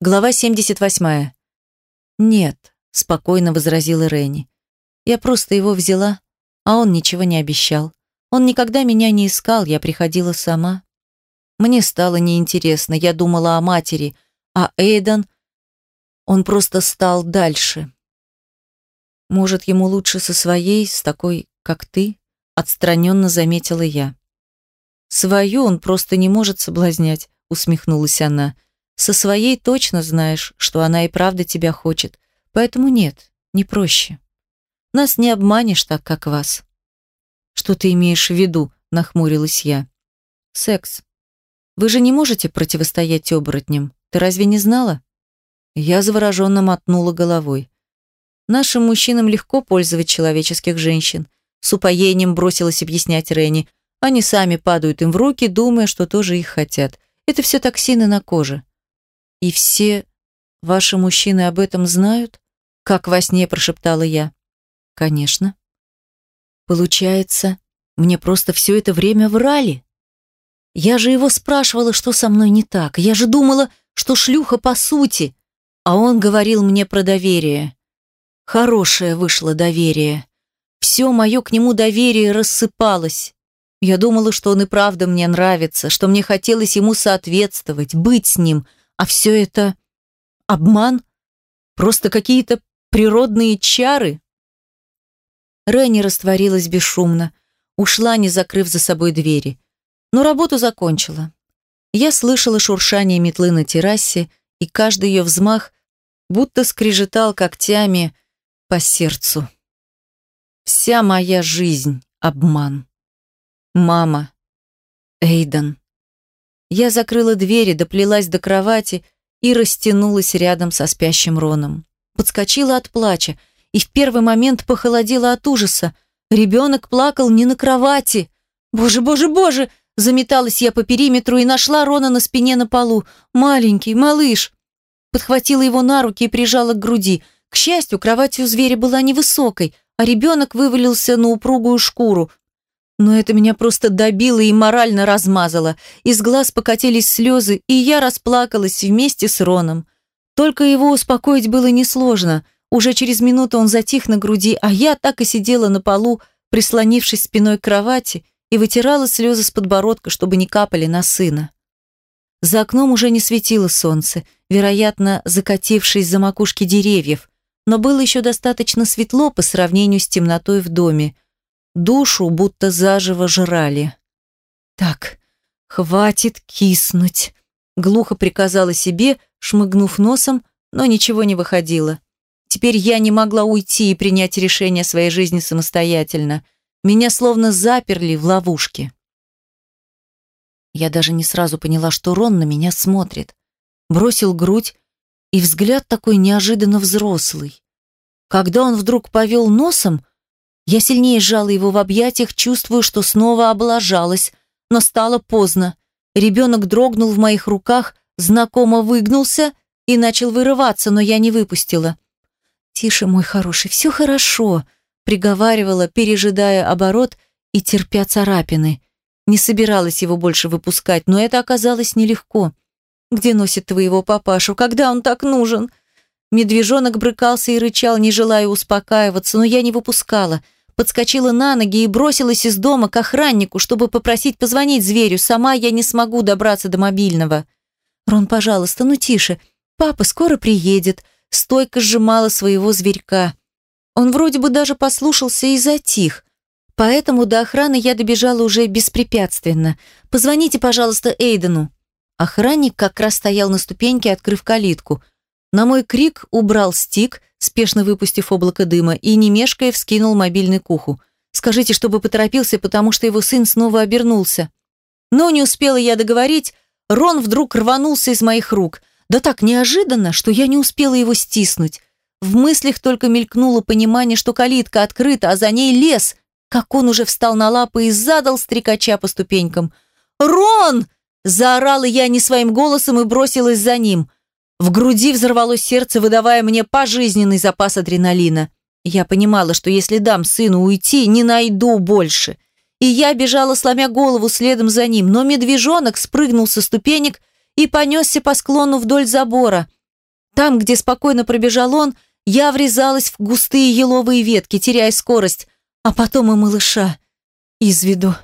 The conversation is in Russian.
Глава 78. «Нет», — спокойно возразила Ренни. «Я просто его взяла, а он ничего не обещал. Он никогда меня не искал, я приходила сама. Мне стало неинтересно, я думала о матери, а Эйден, он просто стал дальше. Может, ему лучше со своей, с такой, как ты?» Отстраненно заметила я. «Свою он просто не может соблазнять», — усмехнулась она. Со своей точно знаешь, что она и правда тебя хочет. Поэтому нет, не проще. Нас не обманешь так, как вас. Что ты имеешь в виду? Нахмурилась я. Секс. Вы же не можете противостоять оборотням. Ты разве не знала? Я завороженно мотнула головой. Нашим мужчинам легко пользовать человеческих женщин. С упоением бросилась объяснять Ренни. Они сами падают им в руки, думая, что тоже их хотят. Это все токсины на коже. «И все ваши мужчины об этом знают?» Как во сне прошептала я. «Конечно». «Получается, мне просто все это время врали?» Я же его спрашивала, что со мной не так. Я же думала, что шлюха по сути. А он говорил мне про доверие. Хорошее вышло доверие. Все мое к нему доверие рассыпалось. Я думала, что он и правда мне нравится, что мне хотелось ему соответствовать, быть с ним – а все это обман? Просто какие-то природные чары? Ренни растворилась бесшумно, ушла, не закрыв за собой двери. Но работу закончила. Я слышала шуршание метлы на террасе, и каждый ее взмах будто скрежетал когтями по сердцу. Вся моя жизнь — обман. Мама. Эйден. Я закрыла двери, доплелась до кровати и растянулась рядом со спящим Роном. Подскочила от плача и в первый момент похолодела от ужаса. Ребенок плакал не на кровати. «Боже, боже, боже!» Заметалась я по периметру и нашла Рона на спине на полу. «Маленький, малыш!» Подхватила его на руки и прижала к груди. К счастью, кровать у зверя была невысокой, а ребенок вывалился на упругую шкуру. Но это меня просто добило и морально размазало. Из глаз покатились слезы, и я расплакалась вместе с Роном. Только его успокоить было несложно. Уже через минуту он затих на груди, а я так и сидела на полу, прислонившись спиной к кровати, и вытирала слезы с подбородка, чтобы не капали на сына. За окном уже не светило солнце, вероятно, закатившись за макушки деревьев, но было еще достаточно светло по сравнению с темнотой в доме – душу будто заживо жрали. «Так, хватит киснуть», — глухо приказала себе, шмыгнув носом, но ничего не выходило. Теперь я не могла уйти и принять решение своей жизни самостоятельно. Меня словно заперли в ловушке. Я даже не сразу поняла, что Рон на меня смотрит. Бросил грудь, и взгляд такой неожиданно взрослый. Когда он вдруг повел носом, я сильнее сжала его в объятиях, чувствуя, что снова облажалась, но стало поздно. Ребенок дрогнул в моих руках, знакомо выгнулся и начал вырываться, но я не выпустила. «Тише, мой хороший, все хорошо», — приговаривала, пережидая оборот и терпя царапины. Не собиралась его больше выпускать, но это оказалось нелегко. «Где носит твоего папашу? Когда он так нужен?» Медвежонок брыкался и рычал, не желая успокаиваться, но я не выпускала — подскочила на ноги и бросилась из дома к охраннику, чтобы попросить позвонить зверю. Сама я не смогу добраться до мобильного. «Рон, пожалуйста, ну тише. Папа скоро приедет». Стойко сжимала своего зверька. Он вроде бы даже послушался и затих. Поэтому до охраны я добежала уже беспрепятственно. «Позвоните, пожалуйста, Эйдену». Охранник как раз стоял на ступеньке, открыв калитку. На мой крик убрал стик, спешно выпустив облако дыма, и, не мешкая, вскинул мобильный к уху. «Скажите, чтобы поторопился, потому что его сын снова обернулся». Но не успела я договорить, Рон вдруг рванулся из моих рук. Да так неожиданно, что я не успела его стиснуть. В мыслях только мелькнуло понимание, что калитка открыта, а за ней лес, как он уже встал на лапы и задал стрекача по ступенькам. «Рон!» – заорала я не своим голосом и бросилась за ним – в груди взорвалось сердце, выдавая мне пожизненный запас адреналина. Я понимала, что если дам сыну уйти, не найду больше. И я бежала, сломя голову следом за ним, но медвежонок спрыгнул со ступенек и понесся по склону вдоль забора. Там, где спокойно пробежал он, я врезалась в густые еловые ветки, теряя скорость, а потом и малыша из виду.